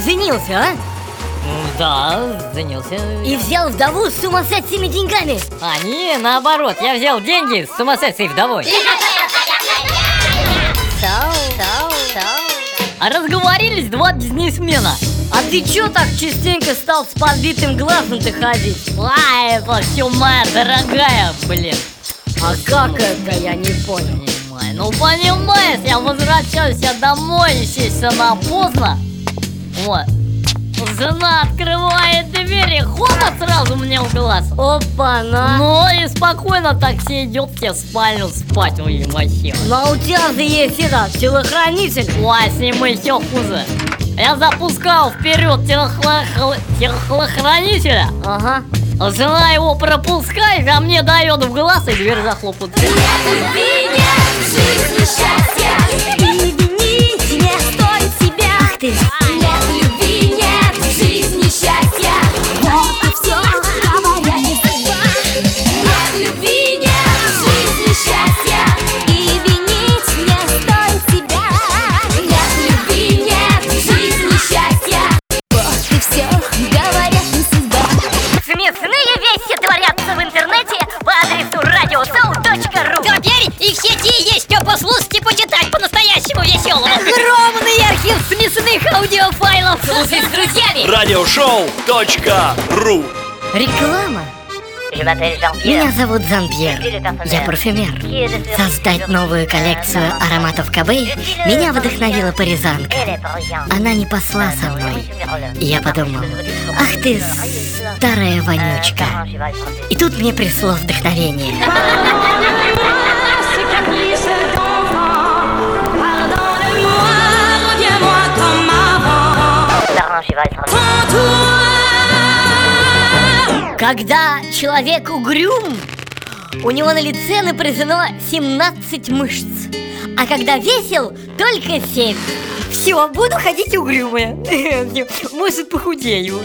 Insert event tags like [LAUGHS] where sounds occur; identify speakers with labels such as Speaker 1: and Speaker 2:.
Speaker 1: женился, а?
Speaker 2: Да, занялся.
Speaker 1: И взял вдову с сумасшедшими деньгами.
Speaker 2: А не, наоборот, я взял деньги с сумасшедшей вдовой. А разговорились два бизнесмена.
Speaker 1: А ты чё так частенько стал с подбитым глазом-то ходить?
Speaker 2: А, это все моя дорогая, блин.
Speaker 1: А как это, я не понял.
Speaker 2: Понимаю. Ну понимаешь, я возвращаюсь домой, естественно, поздно. Вот. Жена открывает дверь и хобот сразу мне в глаз.
Speaker 1: Опа-на!
Speaker 2: Ну и спокойно такси идет тебе в спальню спать ой, вообще.
Speaker 1: Ну а у тебя же есть это, телохранитель.
Speaker 2: Ой, с ним еще хуже. Я запускал вперед телохла- телохранителя,
Speaker 1: Ага.
Speaker 2: жена его пропускает, а мне дает в глаз и дверь захлопывает.
Speaker 3: жизни счастья И винить и в
Speaker 2: сети есть что послушать и почитать по-настоящему веселому.
Speaker 1: Огромный архив смешных аудиофайлов.
Speaker 2: Слушай с друзьями.
Speaker 4: Радиошоу.ру
Speaker 1: Реклама. Меня зовут Жан-Пьер, я парфюмер. Создать новую коллекцию ароматов Кабы меня вдохновила парижанка Она не посла со мной. И я подумал, ах ты старая вонючка И тут мне пришло вдохновение [LAUGHS] Когда человек угрюм, у него на лице напряжено 17 мышц. А когда весел, только 7 Все, буду ходить угрюмая. [LAUGHS] Может похудею